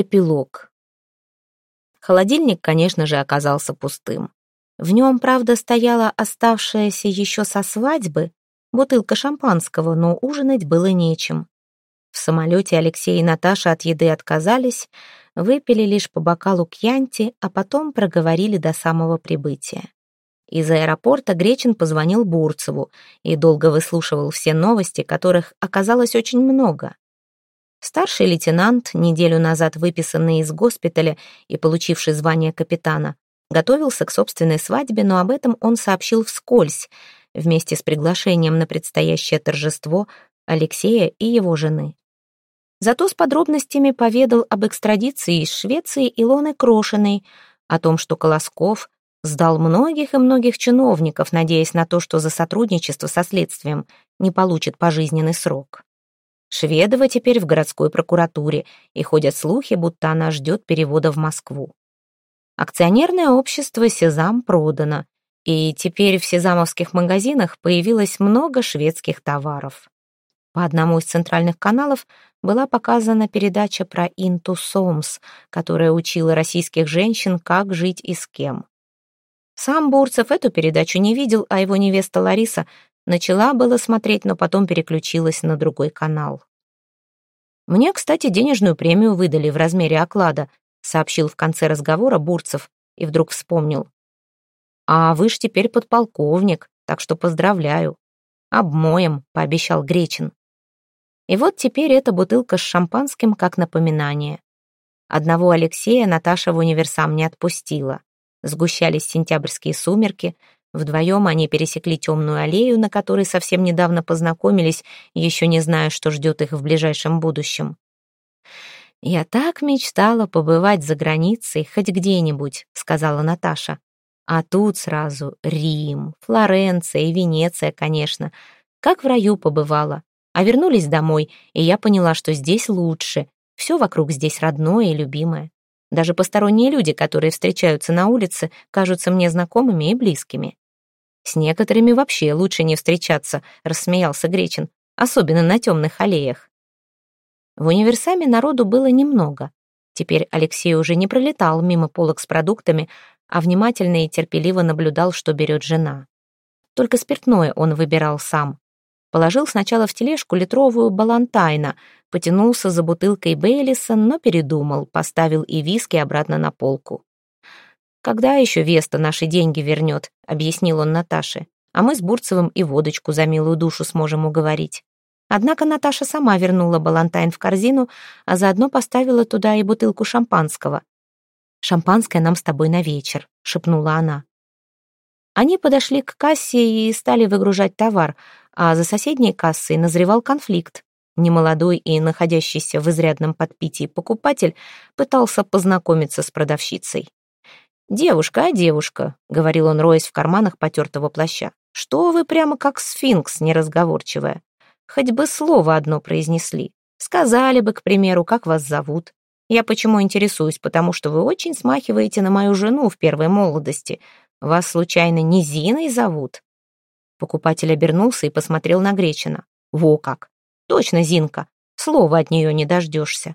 Эпилог. Холодильник, конечно же, оказался пустым. В нем, правда, стояла оставшаяся еще со свадьбы бутылка шампанского, но ужинать было нечем. В самолете Алексей и Наташа от еды отказались, выпили лишь по бокалу кьянти, а потом проговорили до самого прибытия. Из аэропорта Гречин позвонил Бурцеву и долго выслушивал все новости, которых оказалось очень много. Старший лейтенант, неделю назад выписанный из госпиталя и получивший звание капитана, готовился к собственной свадьбе, но об этом он сообщил вскользь, вместе с приглашением на предстоящее торжество Алексея и его жены. Зато с подробностями поведал об экстрадиции из Швеции Илоны Крошиной, о том, что Колосков сдал многих и многих чиновников, надеясь на то, что за сотрудничество со следствием не получит пожизненный срок. Шведова теперь в городской прокуратуре, и ходят слухи, будто она ждет перевода в Москву. Акционерное общество «Сезам» продано, и теперь в сезамовских магазинах появилось много шведских товаров. По одному из центральных каналов была показана передача про Инту Сомс, которая учила российских женщин, как жить и с кем. Сам Бурцев эту передачу не видел, а его невеста Лариса Начала было смотреть, но потом переключилась на другой канал. «Мне, кстати, денежную премию выдали в размере оклада», сообщил в конце разговора Бурцев и вдруг вспомнил. «А вы ж теперь подполковник, так что поздравляю. Обмоем», — пообещал Гречин. И вот теперь эта бутылка с шампанским как напоминание. Одного Алексея Наташа в универсам не отпустила. Сгущались сентябрьские сумерки, Вдвоем они пересекли темную аллею, на которой совсем недавно познакомились, еще не зная, что ждет их в ближайшем будущем. «Я так мечтала побывать за границей, хоть где-нибудь», — сказала Наташа. «А тут сразу Рим, Флоренция и Венеция, конечно. Как в раю побывала. А вернулись домой, и я поняла, что здесь лучше. Все вокруг здесь родное и любимое. Даже посторонние люди, которые встречаются на улице, кажутся мне знакомыми и близкими. «С некоторыми вообще лучше не встречаться», — рассмеялся Гречин, «особенно на темных аллеях». В универсаме народу было немного. Теперь Алексей уже не пролетал мимо полок с продуктами, а внимательно и терпеливо наблюдал, что берет жена. Только спиртное он выбирал сам. Положил сначала в тележку литровую балантайна, потянулся за бутылкой Бейлиса, но передумал, поставил и виски обратно на полку. «Когда еще Веста наши деньги вернет?» — объяснил он Наташе. «А мы с Бурцевым и водочку за милую душу сможем уговорить». Однако Наташа сама вернула балантайн в корзину, а заодно поставила туда и бутылку шампанского. «Шампанское нам с тобой на вечер», — шепнула она. Они подошли к кассе и стали выгружать товар, а за соседней кассой назревал конфликт. Немолодой и находящийся в изрядном подпитии покупатель пытался познакомиться с продавщицей. «Девушка, а девушка», — говорил он, роясь в карманах потертого плаща, «что вы прямо как сфинкс неразговорчивая? Хоть бы слово одно произнесли. Сказали бы, к примеру, как вас зовут. Я почему интересуюсь, потому что вы очень смахиваете на мою жену в первой молодости. Вас, случайно, не Зиной зовут?» Покупатель обернулся и посмотрел на Гречина. «Во как! Точно, Зинка! Слова от нее не дождешься!»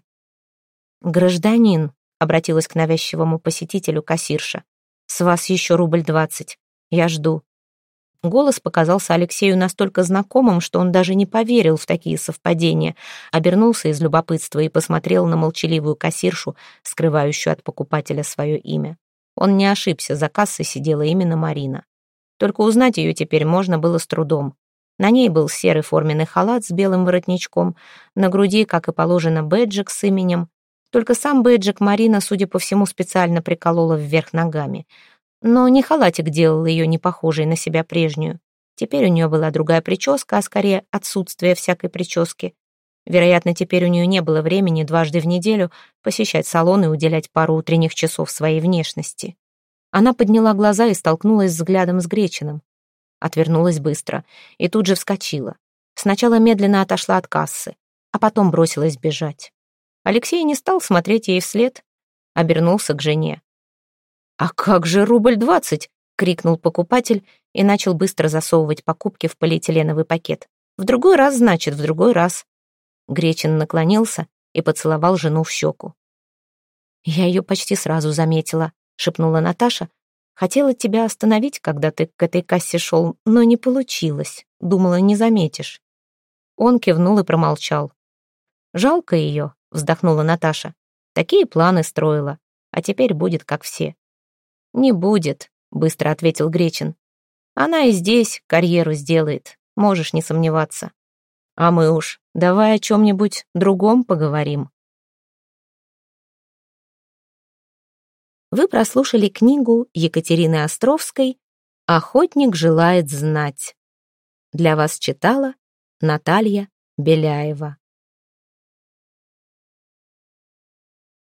«Гражданин», обратилась к навязчивому посетителю кассирша. «С вас еще рубль двадцать. Я жду». Голос показался Алексею настолько знакомым, что он даже не поверил в такие совпадения, обернулся из любопытства и посмотрел на молчаливую кассиршу, скрывающую от покупателя свое имя. Он не ошибся, за кассой сидела именно Марина. Только узнать ее теперь можно было с трудом. На ней был серый форменный халат с белым воротничком, на груди, как и положено, бэджик с именем, только сам бейджик Марина, судя по всему, специально приколола вверх ногами. Но не халатик делал ее не похожей на себя прежнюю. Теперь у нее была другая прическа, а скорее отсутствие всякой прически. Вероятно, теперь у нее не было времени дважды в неделю посещать салон и уделять пару утренних часов своей внешности. Она подняла глаза и столкнулась взглядом с Гречиным. Отвернулась быстро и тут же вскочила. Сначала медленно отошла от кассы, а потом бросилась бежать. Алексей не стал смотреть ей вслед, обернулся к жене. «А как же рубль двадцать?» — крикнул покупатель и начал быстро засовывать покупки в полиэтиленовый пакет. «В другой раз, значит, в другой раз». Гречин наклонился и поцеловал жену в щеку. «Я ее почти сразу заметила», — шепнула Наташа. «Хотела тебя остановить, когда ты к этой кассе шел, но не получилось. Думала, не заметишь». Он кивнул и промолчал. «Жалко ее», — вздохнула Наташа. «Такие планы строила, а теперь будет как все». «Не будет», — быстро ответил Гречин. «Она и здесь карьеру сделает, можешь не сомневаться. А мы уж давай о чем-нибудь другом поговорим». Вы прослушали книгу Екатерины Островской «Охотник желает знать». Для вас читала Наталья Беляева.